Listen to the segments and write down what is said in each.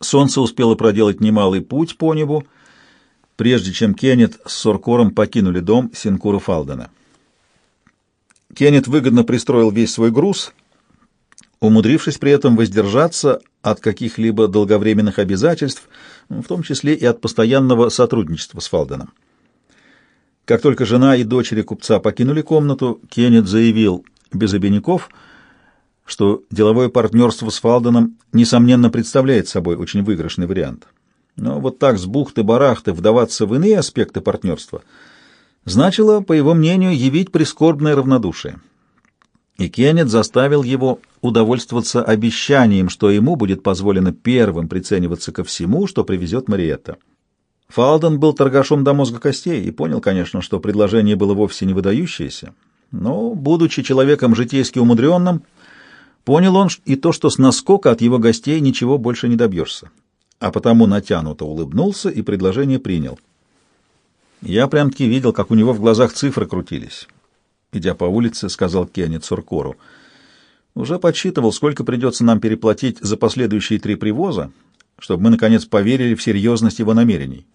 Солнце успело проделать немалый путь по небу, прежде чем Кеннет с Соркором покинули дом Синкура Фалдена. Кеннет выгодно пристроил весь свой груз, умудрившись при этом воздержаться от каких-либо долговременных обязательств, в том числе и от постоянного сотрудничества с Фалденом. Как только жена и дочери купца покинули комнату, Кеннет заявил без обиняков, что деловое партнерство с Фалденом, несомненно, представляет собой очень выигрышный вариант. Но вот так с бухты-барахты вдаваться в иные аспекты партнерства значило, по его мнению, явить прискорбное равнодушие. И Кеннет заставил его удовольствоваться обещанием, что ему будет позволено первым прицениваться ко всему, что привезет Мариетта. Фалден был торгашом до мозга костей и понял, конечно, что предложение было вовсе не выдающееся, но, будучи человеком житейски умудренным, понял он и то, что с наскока от его гостей ничего больше не добьешься, а потому натянуто улыбнулся и предложение принял. Я прям-таки видел, как у него в глазах цифры крутились. Идя по улице, сказал Кеннет Суркору. Уже подсчитывал, сколько придется нам переплатить за последующие три привоза, чтобы мы, наконец, поверили в серьезность его намерений.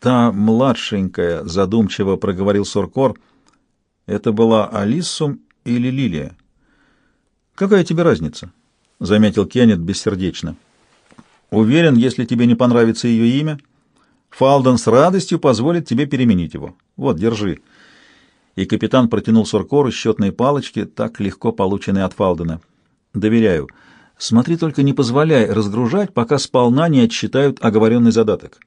Та младшенькая, задумчиво проговорил Соркор, это была Алисум или Лилия? Какая тебе разница? Заметил Кеннет бессердечно. Уверен, если тебе не понравится ее имя, Фалден с радостью позволит тебе переменить его. Вот, держи. И капитан протянул Соркору счетные палочки, так легко полученные от Фалдена. Доверяю. Смотри только не позволяй разгружать, пока сполна не отсчитают оговоренный задаток.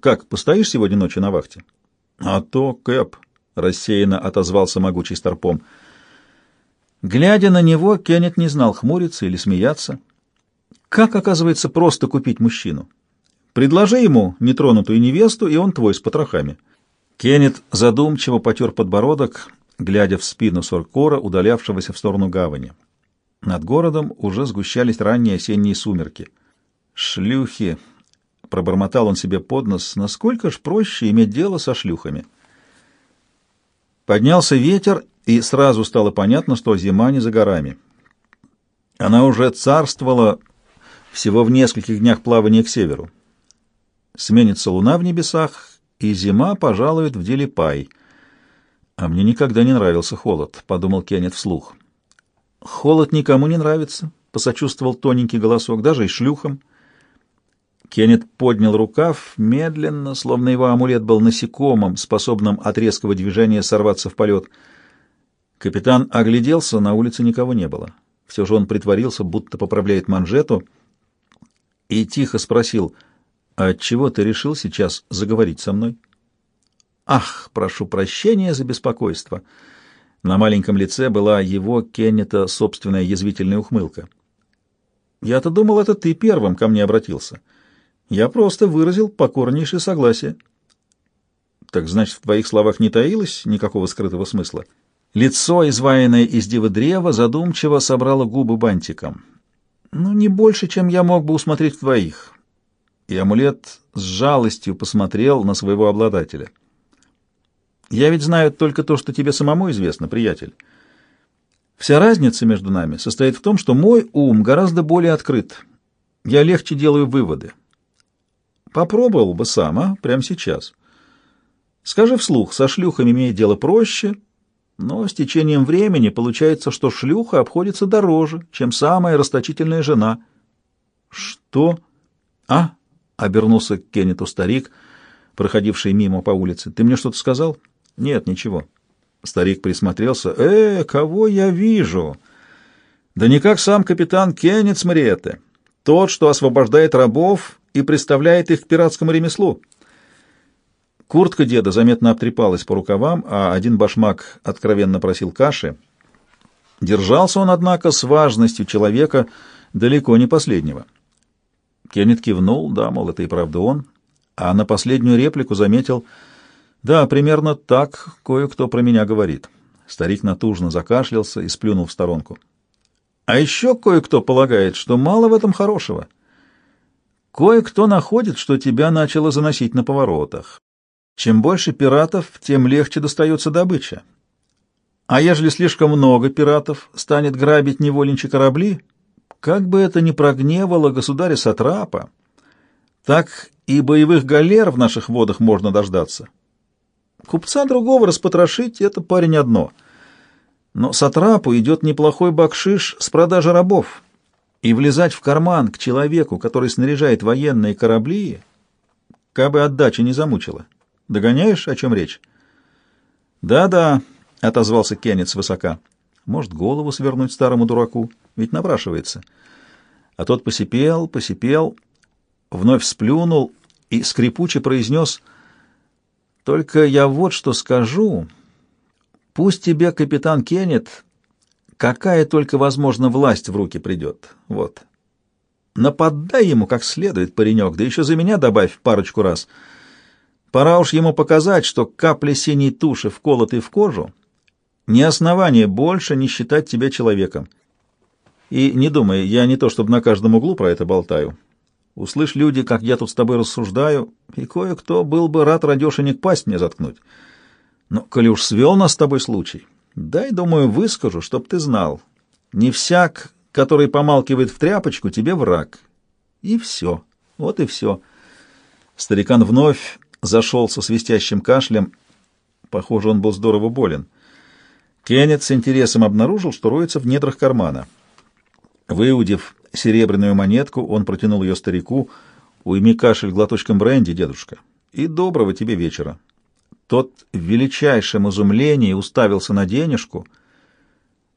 Как, постоишь сегодня ночью на вахте? А то, Кэп, рассеянно отозвался могучий старпом. Глядя на него, Кеннет не знал, хмуриться или смеяться. Как, оказывается, просто купить мужчину? Предложи ему нетронутую невесту, и он твой с потрохами. Кеннет задумчиво потер подбородок, глядя в спину Соркора, удалявшегося в сторону гавани. Над городом уже сгущались ранние осенние сумерки. «Шлюхи!» — пробормотал он себе под нос. «Насколько ж проще иметь дело со шлюхами?» Поднялся ветер, и сразу стало понятно, что зима не за горами. Она уже царствовала всего в нескольких днях плавания к северу. Сменится луна в небесах, и зима пожалует в Делипай. А мне никогда не нравился холод, — подумал Кеннет вслух. Холод никому не нравится, — посочувствовал тоненький голосок, — даже и шлюхам. Кеннет поднял рукав медленно, словно его амулет был насекомым, способным от резкого движения сорваться в полет. Капитан огляделся, на улице никого не было. Все же он притворился, будто поправляет манжету, и тихо спросил, «А чего ты решил сейчас заговорить со мной?» «Ах, прошу прощения за беспокойство!» На маленьком лице была его, Кеннета, собственная язвительная ухмылка. «Я-то думал, это ты первым ко мне обратился. Я просто выразил покорнейшее согласие». «Так значит, в твоих словах не таилось никакого скрытого смысла?» Лицо, изваянное из дивы древа, задумчиво собрало губы бантиком. «Ну, не больше, чем я мог бы усмотреть в твоих». И амулет с жалостью посмотрел на своего обладателя. Я ведь знаю только то, что тебе самому известно, приятель. Вся разница между нами состоит в том, что мой ум гораздо более открыт. Я легче делаю выводы. Попробовал бы сам, а? Прямо сейчас. Скажи вслух, со шлюхами имеет дело проще, но с течением времени получается, что шлюха обходится дороже, чем самая расточительная жена. Что? А? Обернулся к Кеннету старик, проходивший мимо по улице. Ты мне что-то сказал? — нет, ничего. Старик присмотрелся. Э, кого я вижу? Да не как сам капитан Кеннет Мариетте. Тот, что освобождает рабов и представляет их к пиратскому ремеслу. Куртка деда заметно обтрепалась по рукавам, а один башмак откровенно просил каши. Держался он, однако, с важностью человека далеко не последнего. Кеннет кивнул, да, мол, это и правда он, а на последнюю реплику заметил — да, примерно так кое-кто про меня говорит. Старик натужно закашлялся и сплюнул в сторонку. А еще кое-кто полагает, что мало в этом хорошего. Кое-кто находит, что тебя начало заносить на поворотах. Чем больше пиратов, тем легче достается добыча. А ежели слишком много пиратов станет грабить невольничьи корабли, Как бы это ни прогневало государя Сатрапа, так и боевых галер в наших водах можно дождаться. Купца другого распотрошить — это парень одно. Но Сатрапу идет неплохой бакшиш с продажи рабов, и влезать в карман к человеку, который снаряжает военные корабли, как бы отдача не замучила. Догоняешь, о чем речь? «Да-да», — отозвался Кеннет свысока. «Может, голову свернуть старому дураку? Ведь напрашивается». А тот посипел, посипел, вновь сплюнул и скрипуче произнес «Только я вот что скажу. Пусть тебе, капитан Кеннет, какая только, возможно, власть в руки придет. Вот. Нападай ему как следует, паренек, да еще за меня добавь парочку раз». Пора уж ему показать, что капли синей туши, вколотой в кожу, не основание больше не считать тебя человеком. И не думай, я не то чтобы на каждом углу про это болтаю. Услышь люди, как я тут с тобой рассуждаю, и кое-кто был бы рад радешенек пасть мне заткнуть. Но, коли уж свел нас с тобой случай, дай, думаю, выскажу, чтоб ты знал. Не всяк, который помалкивает в тряпочку, тебе враг. И все. Вот и все. Старикан вновь зашел со свистящим кашлем. Похоже, он был здорово болен. Кеннет с интересом обнаружил, что роется в недрах кармана. Выудив серебряную монетку, он протянул ее старику. «Уйми кашель глоточком бренди, дедушка, и доброго тебе вечера». Тот в величайшем изумлении уставился на денежку,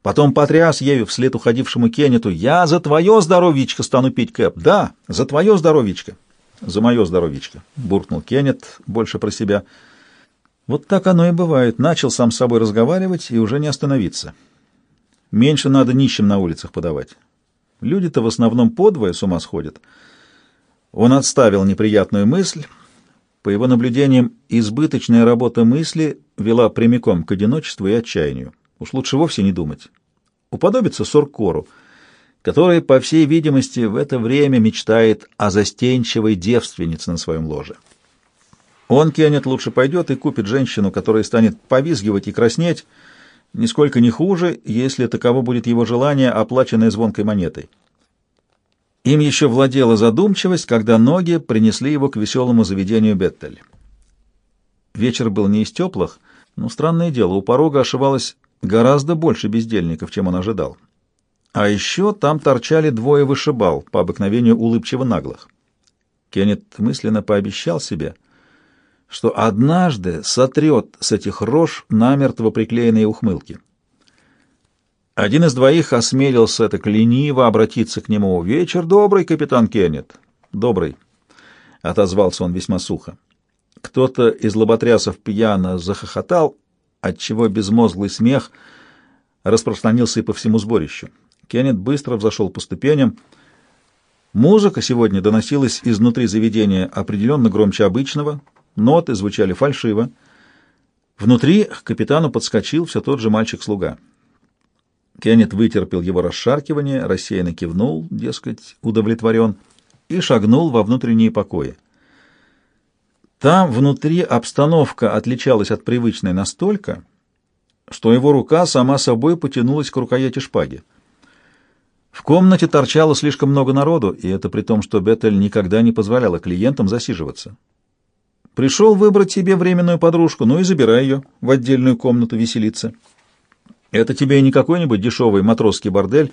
потом потряс ею вслед уходившему Кеннету. «Я за твое здоровичко стану пить, Кэп! Да, за твое здоровичко!» «За мое здоровичко», — буркнул Кеннет, больше про себя. Вот так оно и бывает. Начал сам с собой разговаривать и уже не остановиться. Меньше надо нищим на улицах подавать. Люди-то в основном подвое с ума сходят. Он отставил неприятную мысль. По его наблюдениям, избыточная работа мысли вела прямиком к одиночеству и отчаянию. Уж лучше вовсе не думать. Уподобится Соркору — который, по всей видимости, в это время мечтает о застенчивой девственнице на своем ложе. Он, Кеннет, лучше пойдет и купит женщину, которая станет повизгивать и краснеть, нисколько не хуже, если таково будет его желание, оплаченное звонкой монетой. Им еще владела задумчивость, когда ноги принесли его к веселому заведению Беттель. Вечер был не из теплых, но странное дело, у порога ошивалось гораздо больше бездельников, чем он ожидал. А еще там торчали двое вышибал, по обыкновению улыбчиво наглых. Кеннет мысленно пообещал себе, что однажды сотрет с этих рож намертво приклеенные ухмылки. Один из двоих осмелился так лениво обратиться к нему. «Вечер добрый, капитан Кеннет». «Добрый», — отозвался он весьма сухо. Кто-то из лоботрясов пьяно захохотал, отчего безмозглый смех распространился и по всему сборищу. Кеннет быстро взошел по ступеням. Музыка сегодня доносилась изнутри заведения определенно громче обычного, ноты звучали фальшиво. Внутри к капитану подскочил все тот же мальчик-слуга. Кеннет вытерпел его расшаркивание, рассеянно кивнул, дескать, удовлетворен, и шагнул во внутренние покои. Там внутри обстановка отличалась от привычной настолько, что его рука сама собой потянулась к рукояти шпаги. В комнате торчало слишком много народу, и это при том, что Беттель никогда не позволяла клиентам засиживаться. Пришел выбрать себе временную подружку, ну и забирай ее в отдельную комнату веселиться. Это тебе не какой-нибудь дешевый матросский бордель,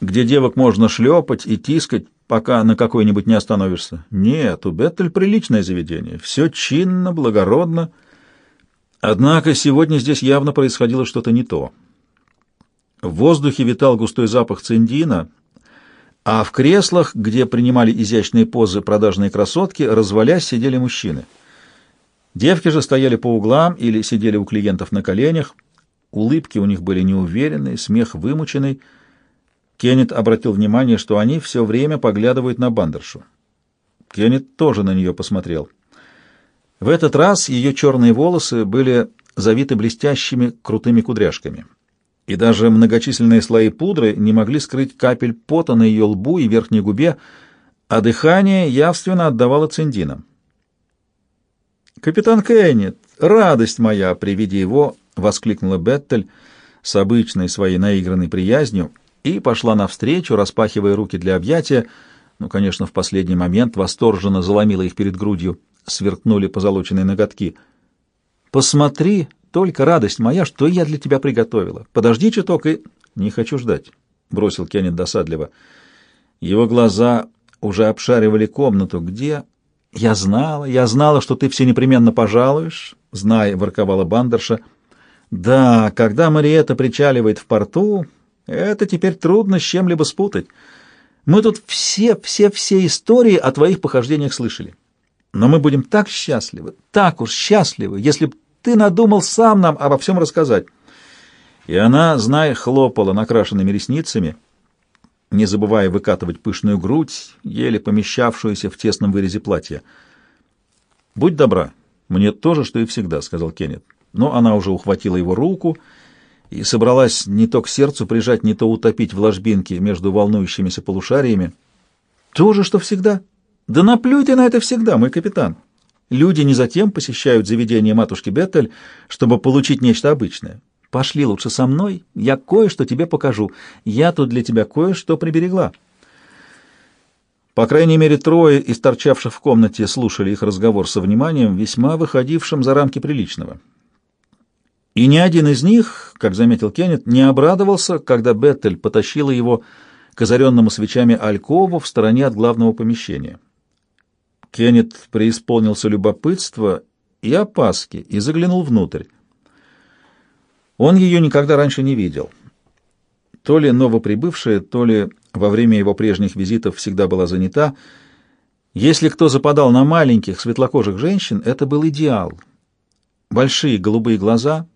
где девок можно шлепать и тискать, пока на какой-нибудь не остановишься. Нет, у Беттель приличное заведение, все чинно, благородно. Однако сегодня здесь явно происходило что-то не то. В воздухе витал густой запах циндина, а в креслах, где принимали изящные позы продажные красотки, развалясь, сидели мужчины. Девки же стояли по углам или сидели у клиентов на коленях. Улыбки у них были неуверенные, смех вымученный. Кеннет обратил внимание, что они все время поглядывают на бандершу. Кеннет тоже на нее посмотрел. В этот раз ее черные волосы были завиты блестящими крутыми кудряшками и даже многочисленные слои пудры не могли скрыть капель пота на ее лбу и верхней губе, а дыхание явственно отдавало циндинам. «Капитан Кеннет, радость моя!» при виде его воскликнула Беттель с обычной своей наигранной приязнью и пошла навстречу, распахивая руки для объятия. Ну, конечно, в последний момент восторженно заломила их перед грудью, сверкнули позолоченные ноготки. «Посмотри, только радость моя, что я для тебя приготовила. Подожди чуток и...» «Не хочу ждать», — бросил Кеннет досадливо. Его глаза уже обшаривали комнату. «Где?» «Я знала, я знала, что ты все непременно пожалуешь», — зная, ворковала бандерша. «Да, когда Мариэта причаливает в порту, это теперь трудно с чем-либо спутать. Мы тут все, все, все истории о твоих похождениях слышали. Но мы будем так счастливы, так уж счастливы, если б ты надумал сам нам обо всем рассказать». И она, зная, хлопала накрашенными ресницами, не забывая выкатывать пышную грудь, еле помещавшуюся в тесном вырезе платья. «Будь добра, мне тоже, что и всегда», — сказал Кеннет. Но она уже ухватила его руку и собралась не то к сердцу прижать, не то утопить в ложбинке между волнующимися полушариями. «То же, что всегда? Да наплюйте на это всегда, мой капитан. Люди не затем посещают заведение матушки Беттель, чтобы получить нечто обычное. Пошли лучше со мной, я кое-что тебе покажу. Я тут для тебя кое-что приберегла». По крайней мере, трое из торчавших в комнате слушали их разговор со вниманием, весьма выходившим за рамки приличного. И ни один из них, как заметил Кеннет, не обрадовался, когда Беттель потащила его к озаренному свечами Алькову в стороне от главного помещения. Кеннет преисполнился любопытства и опаски и заглянул внутрь. Он ее никогда раньше не видел. То ли новоприбывшая, то ли во время его прежних визитов всегда была занята. Если кто западал на маленьких светлокожих женщин, это был идеал. Большие голубые глаза,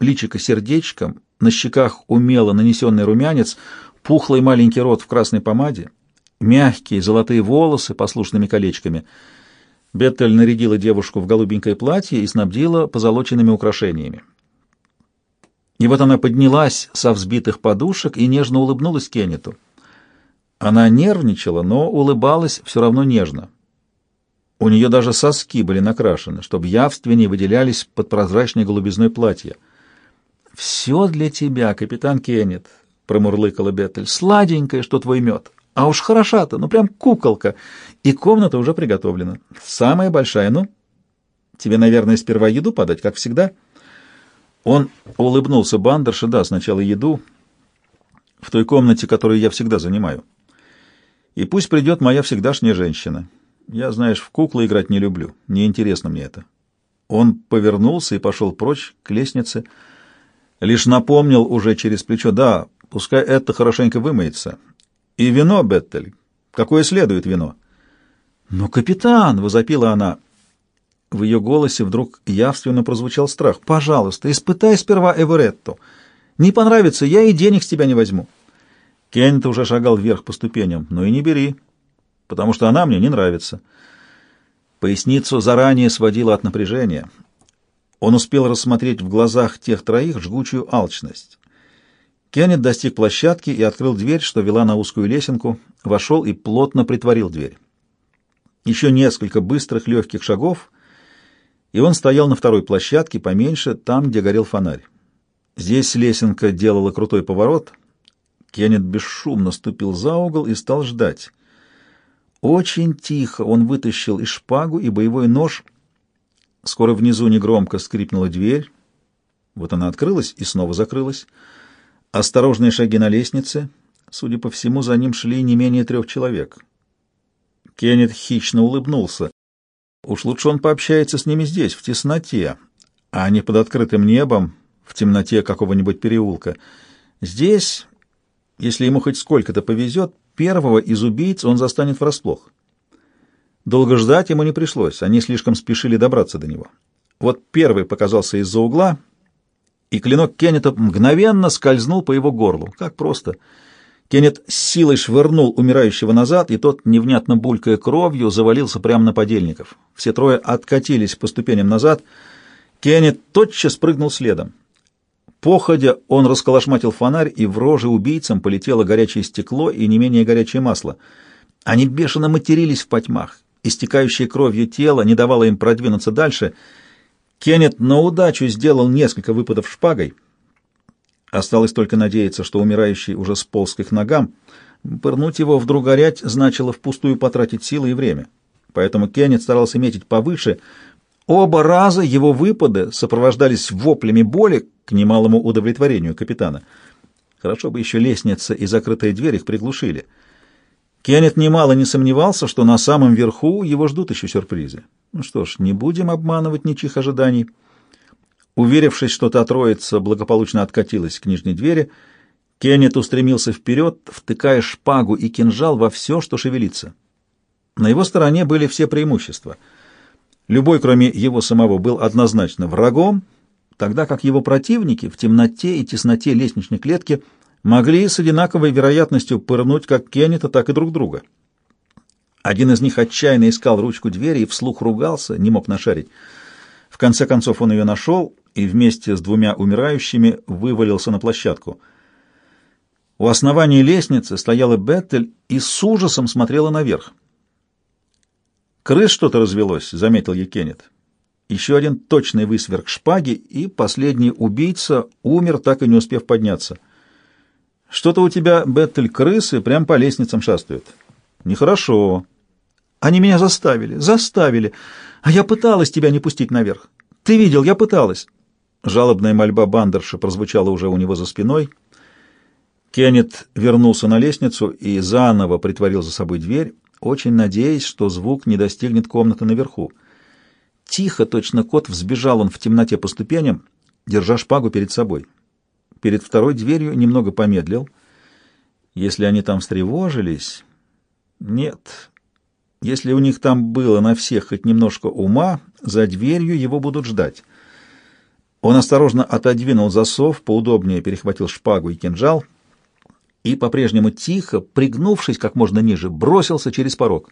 личико сердечком, на щеках умело нанесенный румянец, пухлый маленький рот в красной помаде, мягкие золотые волосы послушными колечками. Беттель нарядила девушку в голубенькое платье и снабдила позолоченными украшениями. И вот она поднялась со взбитых подушек и нежно улыбнулась Кеннету. Она нервничала, но улыбалась все равно нежно. У нее даже соски были накрашены, чтобы явственнее выделялись под прозрачной голубизной платье. «Все для тебя, капитан Кеннет», — промурлыкала Беттель. «Сладенькое, что твой мед. А уж хороша-то, ну прям куколка. И комната уже приготовлена. Самая большая, ну? Тебе, наверное, сперва еду подать, как всегда?» Он улыбнулся Бандерше, да, сначала еду, в той комнате, которую я всегда занимаю. И пусть придет моя всегдашняя женщина. Я, знаешь, в куклы играть не люблю, неинтересно мне это. Он повернулся и пошел прочь к лестнице, лишь напомнил уже через плечо, да, пускай это хорошенько вымоется. И вино, Беттель, какое следует вино. «Но, капитан!» — возопила она. В ее голосе вдруг явственно прозвучал страх. «Пожалуйста, испытай сперва Эверетту. Не понравится, я и денег с тебя не возьму». Кеннет уже шагал вверх по ступеням. «Ну и не бери, потому что она мне не нравится». Поясницу заранее сводила от напряжения. Он успел рассмотреть в глазах тех троих жгучую алчность. Кеннет достиг площадки и открыл дверь, что вела на узкую лесенку, вошел и плотно притворил дверь. Еще несколько быстрых легких шагов, и он стоял на второй площадке, поменьше, там, где горел фонарь. Здесь лесенка делала крутой поворот. Кеннет бесшумно ступил за угол и стал ждать. Очень тихо он вытащил и шпагу, и боевой нож. Скоро внизу негромко скрипнула дверь. Вот она открылась и снова закрылась. Осторожные шаги на лестнице. Судя по всему, за ним шли не менее трех человек. Кеннет хищно улыбнулся. Уж лучше он пообщается с ними здесь, в тесноте, а не под открытым небом, в темноте какого-нибудь переулка. Здесь, если ему хоть сколько-то повезет, первого из убийц он застанет врасплох. Долго ждать ему не пришлось, они слишком спешили добраться до него. Вот первый показался из-за угла, и клинок Кеннета мгновенно скользнул по его горлу. Как просто! — Кеннет с силой швырнул умирающего назад, и тот, невнятно булькая кровью, завалился прямо на подельников. Все трое откатились по ступеням назад. Кеннет тотчас прыгнул следом. Походя, он расколошматил фонарь, и в роже убийцам полетело горячее стекло и не менее горячее масло. Они бешено матерились в потьмах. Истекающее кровью тело не давало им продвинуться дальше. Кеннет на удачу сделал несколько выпадов шпагой — Осталось только надеяться, что умирающий уже сполз к их ногам. Пырнуть его вдруг горять значило впустую потратить силы и время. Поэтому Кеннет старался метить повыше. Оба раза его выпады сопровождались воплями боли к немалому удовлетворению капитана. Хорошо бы еще лестница и закрытая дверь их приглушили. Кеннет немало не сомневался, что на самом верху его ждут еще сюрпризы. Ну что ж, не будем обманывать ничьих ожиданий. Уверившись, что та троица благополучно откатилась к нижней двери, Кеннет устремился вперед, втыкая шпагу и кинжал во все, что шевелится. На его стороне были все преимущества. Любой, кроме его самого, был однозначно врагом, тогда как его противники в темноте и тесноте лестничной клетки могли с одинаковой вероятностью пырнуть как Кеннета, так и друг друга. Один из них отчаянно искал ручку двери и вслух ругался, не мог нашарить. В конце концов он ее нашел и вместе с двумя умирающими вывалился на площадку. У основания лестницы стояла Беттель и с ужасом смотрела наверх. «Крыс что-то развелось», — заметил Екенет. Еще один точный высверк шпаги, и последний убийца умер, так и не успев подняться. «Что-то у тебя, Беттель, крысы прям по лестницам шастают». «Нехорошо». «Они меня заставили, заставили, а я пыталась тебя не пустить наверх. Ты видел, я пыталась». Жалобная мольба бандерша прозвучала уже у него за спиной. Кеннет вернулся на лестницу и заново притворил за собой дверь, очень надеясь, что звук не достигнет комнаты наверху. Тихо, точно кот, взбежал он в темноте по ступеням, держа шпагу перед собой. Перед второй дверью немного помедлил. Если они там встревожились... Нет. Если у них там было на всех хоть немножко ума, за дверью его будут ждать. Он осторожно отодвинул засов, поудобнее перехватил шпагу и кинжал и, по-прежнему тихо, пригнувшись как можно ниже, бросился через порог.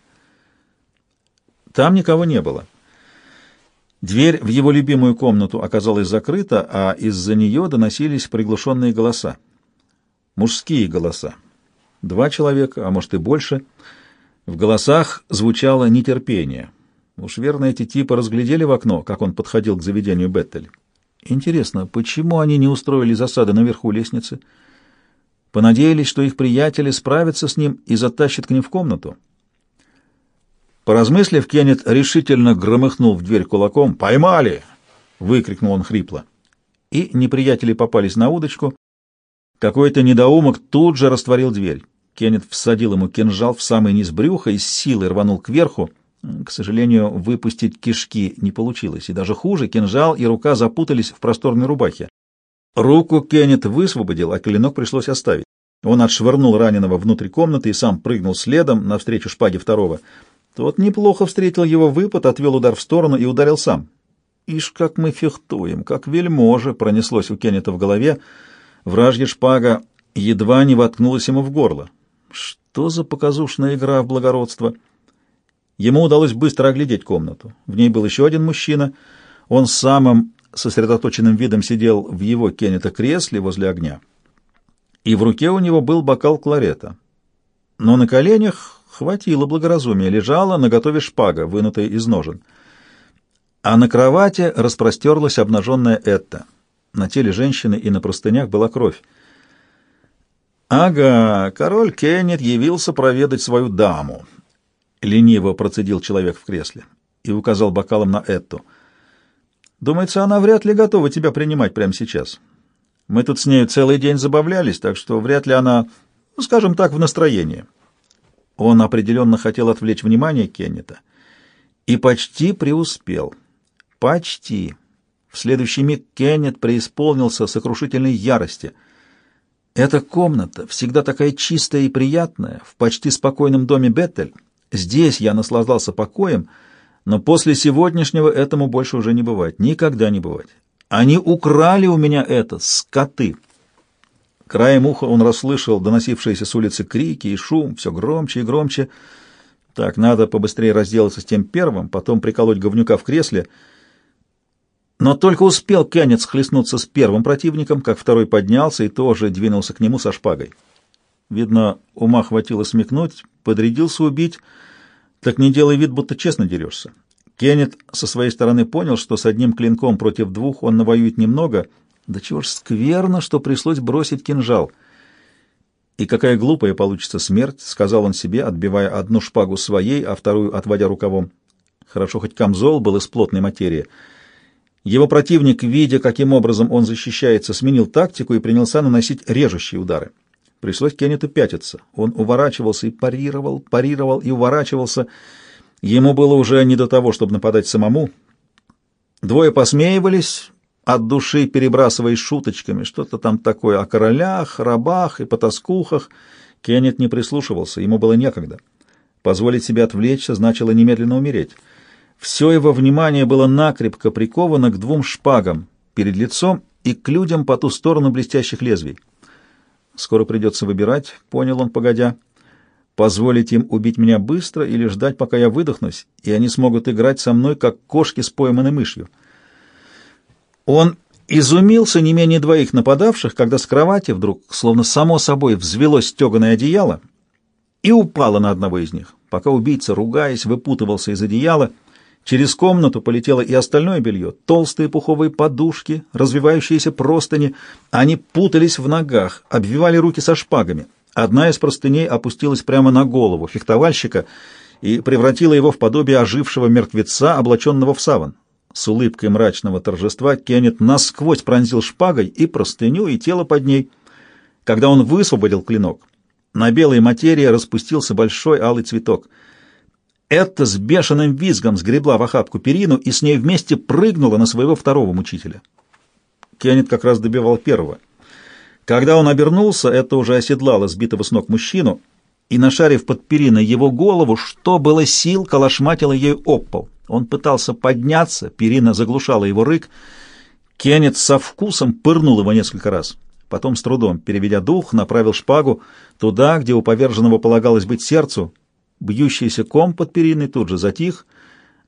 Там никого не было. Дверь в его любимую комнату оказалась закрыта, а из-за нее доносились приглушенные голоса. Мужские голоса. Два человека, а может и больше. В голосах звучало нетерпение. Уж верно, эти типы разглядели в окно, как он подходил к заведению Беттель. Интересно, почему они не устроили засады наверху лестницы? Понадеялись, что их приятели справятся с ним и затащат к ним в комнату. Поразмыслив, Кеннет решительно громыхнул в дверь кулаком. «Поймали!» — выкрикнул он хрипло. И неприятели попались на удочку. Какой-то недоумок тут же растворил дверь. Кеннет всадил ему кинжал в самый низ брюха и с силой рванул кверху. К сожалению, выпустить кишки не получилось, и даже хуже, кинжал и рука запутались в просторной рубахе. Руку Кеннет высвободил, а клинок пришлось оставить. Он отшвырнул раненого внутрь комнаты и сам прыгнул следом навстречу шпаге второго. Тот неплохо встретил его выпад, отвел удар в сторону и ударил сам. «Ишь, как мы фехтуем, как вельможи!» — пронеслось у Кеннета в голове. Вражья шпага едва не воткнулась ему в горло. Что за показушная игра в благородство? Ему удалось быстро оглядеть комнату. В ней был еще один мужчина. Он самым сосредоточенным видом сидел в его Кеннета кресле возле огня. И в руке у него был бокал кларета. Но на коленях хватило благоразумия, лежала на готове шпага, вынутая из ножен. А на кровати распростерлась обнаженная Этта. На теле женщины и на простынях была кровь. «Ага, король Кеннет явился проведать свою даму», — лениво процедил человек в кресле и указал бокалом на Этту. «Думается, она вряд ли готова тебя принимать прямо сейчас. Мы тут с нею целый день забавлялись, так что вряд ли она, ну, скажем так, в настроении». Он определенно хотел отвлечь внимание Кеннета и почти преуспел. Почти. В следующий миг Кеннет преисполнился сокрушительной ярости — эта комната, всегда такая чистая и приятная, в почти спокойном доме Беттель. Здесь я наслаждался покоем, но после сегодняшнего этому больше уже не бывать, никогда не бывать. Они украли у меня это, скоты. Краем уха он расслышал доносившиеся с улицы крики и шум, все громче и громче. Так, надо побыстрее разделаться с тем первым, потом приколоть говнюка в кресле — но только успел Кеннет схлестнуться с первым противником, как второй поднялся и тоже двинулся к нему со шпагой. Видно, ума хватило смекнуть, подрядился убить, так не делай вид, будто честно дерешься. Кеннет со своей стороны понял, что с одним клинком против двух он навоюет немного, Да чего ж скверно, что пришлось бросить кинжал. И какая глупая получится смерть, сказал он себе, отбивая одну шпагу своей, а вторую отводя рукавом. Хорошо, хоть камзол был из плотной материи. Его противник, видя, каким образом он защищается, сменил тактику и принялся наносить режущие удары. Пришлось Кеннету пятиться. Он уворачивался и парировал, парировал и уворачивался. Ему было уже не до того, чтобы нападать самому. Двое посмеивались, от души перебрасываясь шуточками, что-то там такое о королях, рабах и потаскухах. Кеннет не прислушивался, ему было некогда. Позволить себе отвлечься значило немедленно умереть. Все его внимание было накрепко приковано к двум шпагам перед лицом и к людям по ту сторону блестящих лезвий. Скоро придется выбирать, понял он, погодя. Позволить им убить меня быстро или ждать, пока я выдохнусь, и они смогут играть со мной, как кошки с пойманной мышью. Он изумился не менее двоих нападавших, когда с кровати вдруг, словно само собой, взвелось стеганое одеяло и упало на одного из них. Пока убийца, ругаясь, выпутывался из одеяла, через комнату полетело и остальное белье, толстые пуховые подушки, развивающиеся простыни. Они путались в ногах, обвивали руки со шпагами. Одна из простыней опустилась прямо на голову фехтовальщика и превратила его в подобие ожившего мертвеца, облаченного в саван. С улыбкой мрачного торжества Кеннет насквозь пронзил шпагой и простыню, и тело под ней. Когда он высвободил клинок, на белой материи распустился большой алый цветок. Это с бешеным визгом сгребла в охапку перину и с ней вместе прыгнула на своего второго мучителя. Кеннет как раз добивал первого. Когда он обернулся, это уже оседлало сбитого с ног мужчину, и, нашарив под периной его голову, что было сил, калашматило ею об пол. Он пытался подняться, перина заглушала его рык. Кеннет со вкусом пырнул его несколько раз. Потом, с трудом, переведя дух, направил шпагу туда, где у поверженного полагалось быть сердцу. Бьющийся ком под периной тут же затих,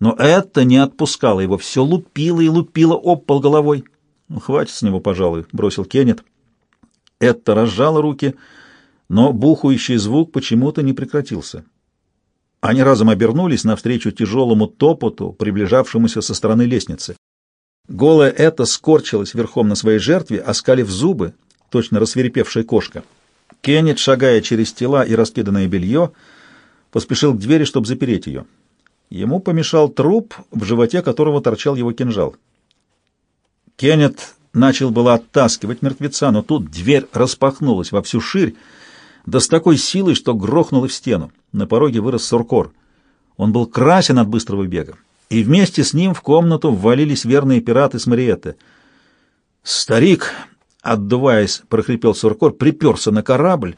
но это не отпускало его, все лупило и лупило об пол головой. «Ну, хватит с него, пожалуй», — бросил Кеннет. Это разжало руки, но бухающий звук почему-то не прекратился. Они разом обернулись навстречу тяжелому топоту, приближавшемуся со стороны лестницы. Голая это скорчилась верхом на своей жертве, оскалив зубы, точно рассверепевшая кошка. Кеннет, шагая через тела и раскиданное белье, поспешил к двери, чтобы запереть ее. Ему помешал труп, в животе которого торчал его кинжал. Кеннет начал было оттаскивать мертвеца, но тут дверь распахнулась во всю ширь, да с такой силой, что грохнула в стену. На пороге вырос Суркор. Он был красен от быстрого бега, и вместе с ним в комнату ввалились верные пираты с Мариетты. «Старик!» — отдуваясь, прохрипел Суркор, приперся на корабль,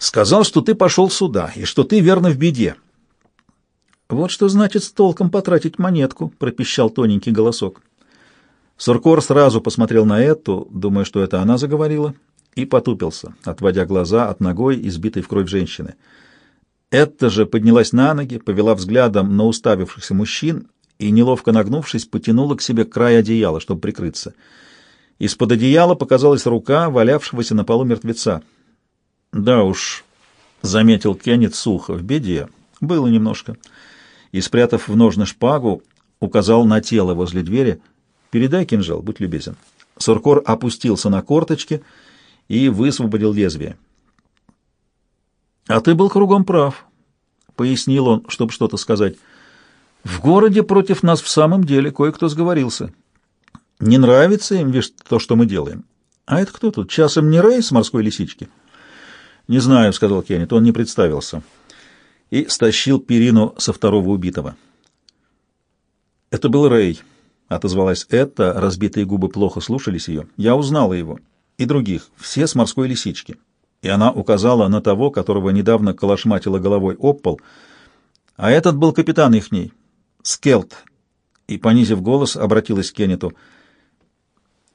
сказал, что ты пошел сюда, и что ты верно в беде. «Вот что значит с толком потратить монетку», — пропищал тоненький голосок. Суркор сразу посмотрел на эту, думая, что это она заговорила, и потупился, отводя глаза от ногой, избитой в кровь женщины. Эта же поднялась на ноги, повела взглядом на уставившихся мужчин и, неловко нагнувшись, потянула к себе край одеяла, чтобы прикрыться. Из-под одеяла показалась рука валявшегося на полу мертвеца. «Да уж», — заметил Кеннет сухо, — «в беде. Было немножко». И, спрятав в ножны шпагу, указал на тело возле двери. «Передай кинжал, будь любезен». Суркор опустился на корточки — и высвободил лезвие. «А ты был кругом прав», — пояснил он, чтобы что-то сказать. «В городе против нас в самом деле кое-кто сговорился. Не нравится им лишь то, что мы делаем. А это кто тут? Часом не Рей с морской лисички?» «Не знаю», — сказал Кеннет, — он не представился. И стащил перину со второго убитого. «Это был Рей», — отозвалась Эта, разбитые губы плохо слушались ее. «Я узнала его и других, все с морской лисички. И она указала на того, которого недавно колошматила головой об пол, а этот был капитан ихней, Скелт, и, понизив голос, обратилась к Кеннету.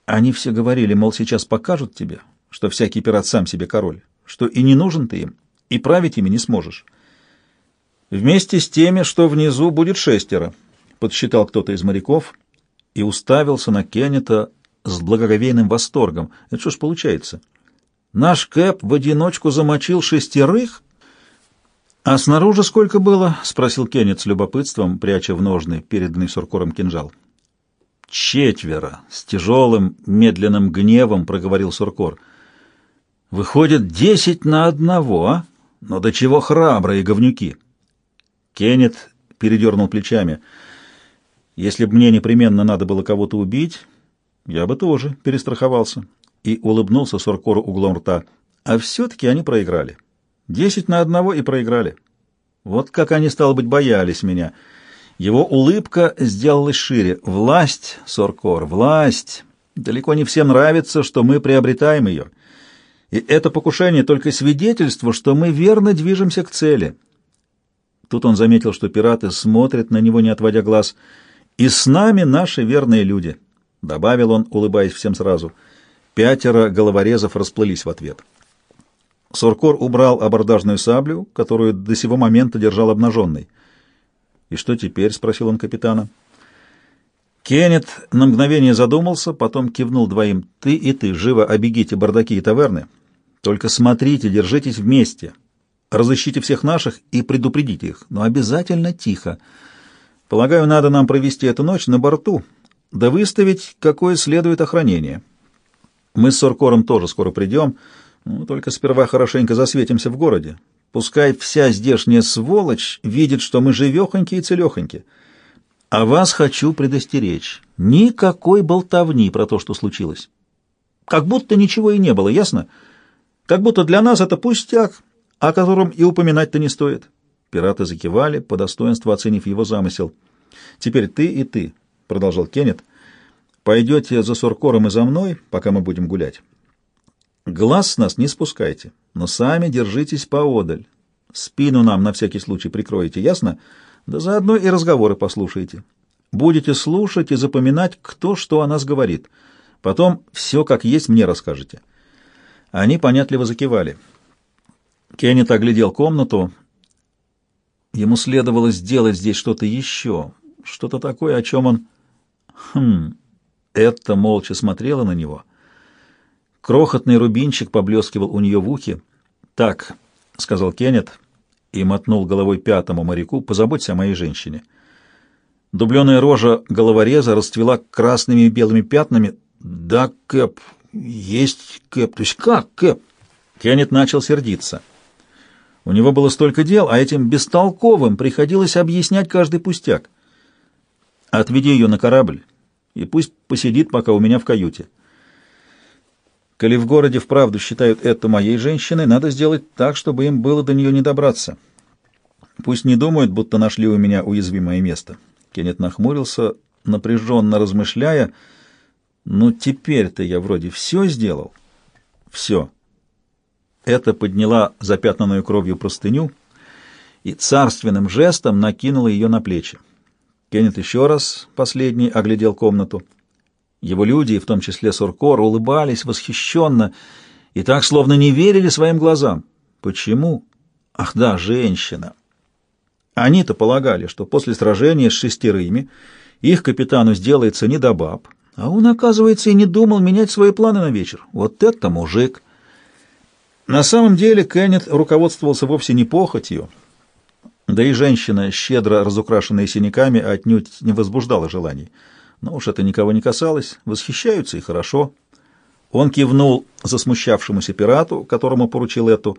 Они все говорили, мол, сейчас покажут тебе, что всякий пират сам себе король, что и не нужен ты им, и править ими не сможешь. Вместе с теми, что внизу, будет шестеро, подсчитал кто-то из моряков и уставился на Кеннета с благоговейным восторгом. Это что ж получается? Наш Кэп в одиночку замочил шестерых? А снаружи сколько было? — спросил Кеннет с любопытством, пряча в ножны переданный Суркором кинжал. «Четверо!» — с тяжелым, медленным гневом проговорил Суркор. «Выходит, десять на одного? Но до чего храбрые говнюки!» Кеннет передернул плечами. «Если бы мне непременно надо было кого-то убить, я бы тоже перестраховался». И улыбнулся Суркору углом рта. «А все-таки они проиграли. Десять на одного и проиграли. Вот как они, стало быть, боялись меня». Его улыбка сделалась шире. «Власть, Соркор, власть! Далеко не всем нравится, что мы приобретаем ее. И это покушение только свидетельство, что мы верно движемся к цели». Тут он заметил, что пираты смотрят на него, не отводя глаз. «И с нами наши верные люди», — добавил он, улыбаясь всем сразу. Пятеро головорезов расплылись в ответ. Соркор убрал абордажную саблю, которую до сего момента держал обнаженной. «И что теперь?» — спросил он капитана. Кеннет на мгновение задумался, потом кивнул двоим. «Ты и ты, живо обегите бардаки и таверны. Только смотрите, держитесь вместе. Разыщите всех наших и предупредите их, но обязательно тихо. Полагаю, надо нам провести эту ночь на борту, да выставить, какое следует охранение. Мы с Соркором тоже скоро придем, ну, только сперва хорошенько засветимся в городе. Пускай вся здешняя сволочь видит, что мы живехоньки и целехоньки. А вас хочу предостеречь. Никакой болтовни про то, что случилось. Как будто ничего и не было, ясно? Как будто для нас это пустяк, о котором и упоминать-то не стоит. Пираты закивали, по достоинству оценив его замысел. «Теперь ты и ты», — продолжал Кеннет, — «пойдете за Суркором и за мной, пока мы будем гулять. Глаз с нас не спускайте, но сами держитесь поодаль. Спину нам на всякий случай прикроете, ясно? Да заодно и разговоры послушайте. Будете слушать и запоминать, кто что о нас говорит. Потом все как есть мне расскажете». Они понятливо закивали. Кеннет оглядел комнату. Ему следовало сделать здесь что-то еще, что-то такое, о чем он... Хм... Это молча смотрела на него — Крохотный рубинчик поблескивал у нее в ухе. «Так», — сказал Кеннет и мотнул головой пятому моряку, — «позаботься о моей женщине». Дубленая рожа головореза расцвела красными и белыми пятнами. «Да, Кэп, есть Кэп. То есть как, Кэп?» Кеннет начал сердиться. У него было столько дел, а этим бестолковым приходилось объяснять каждый пустяк. «Отведи ее на корабль, и пусть посидит пока у меня в каюте». Коли в городе вправду считают это моей женщиной, надо сделать так, чтобы им было до нее не добраться. Пусть не думают, будто нашли у меня уязвимое место. Кеннет нахмурился, напряженно размышляя. Ну, теперь-то я вроде все сделал. Все. Это подняла запятнанную кровью простыню и царственным жестом накинула ее на плечи. Кеннет еще раз, последний, оглядел комнату. Его люди, в том числе Суркор, улыбались восхищенно и так, словно не верили своим глазам. Почему? Ах да, женщина. Они-то полагали, что после сражения с шестерыми их капитану сделается недобаб, а он, оказывается, и не думал менять свои планы на вечер. Вот это мужик! На самом деле Кеннет руководствовался вовсе не похотью, да и женщина, щедро разукрашенная синяками, отнюдь не возбуждала желаний. Но уж это никого не касалось. Восхищаются и хорошо. Он кивнул засмущавшемуся пирату, которому поручил эту.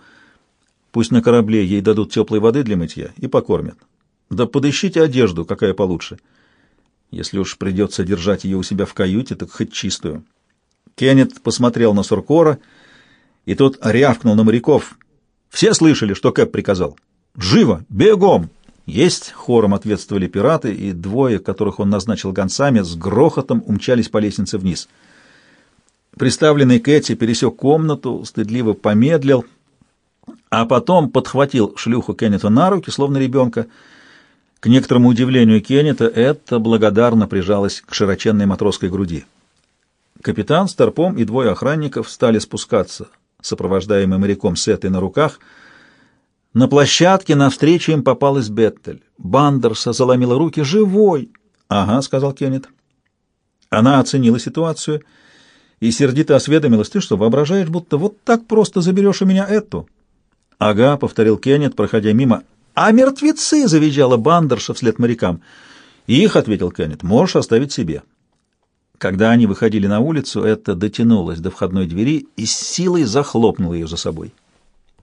Пусть на корабле ей дадут теплой воды для мытья и покормят. Да подыщите одежду, какая получше. Если уж придется держать ее у себя в каюте, так хоть чистую. Кеннет посмотрел на Суркора, и тот рявкнул на моряков. Все слышали, что Кэп приказал. «Живо! Бегом!» «Есть!» — хором ответствовали пираты, и двое, которых он назначил гонцами, с грохотом умчались по лестнице вниз. Приставленный Кэти пересек комнату, стыдливо помедлил, а потом подхватил шлюху Кеннета на руки, словно ребенка. К некоторому удивлению Кеннета это благодарно прижалось к широченной матросской груди. Капитан с торпом и двое охранников стали спускаться, сопровождаемый моряком с этой на руках — на площадке навстречу им попалась Беттель. Бандерса заломила руки. «Живой!» «Ага», — сказал Кеннет. Она оценила ситуацию и сердито осведомилась. «Ты что, воображаешь, будто вот так просто заберешь у меня эту?» «Ага», — повторил Кеннет, проходя мимо. «А мертвецы!» — завизжала Бандерша вслед морякам. «Их», — ответил Кеннет, — «можешь оставить себе». Когда они выходили на улицу, это дотянулась до входной двери и с силой захлопнула ее за собой.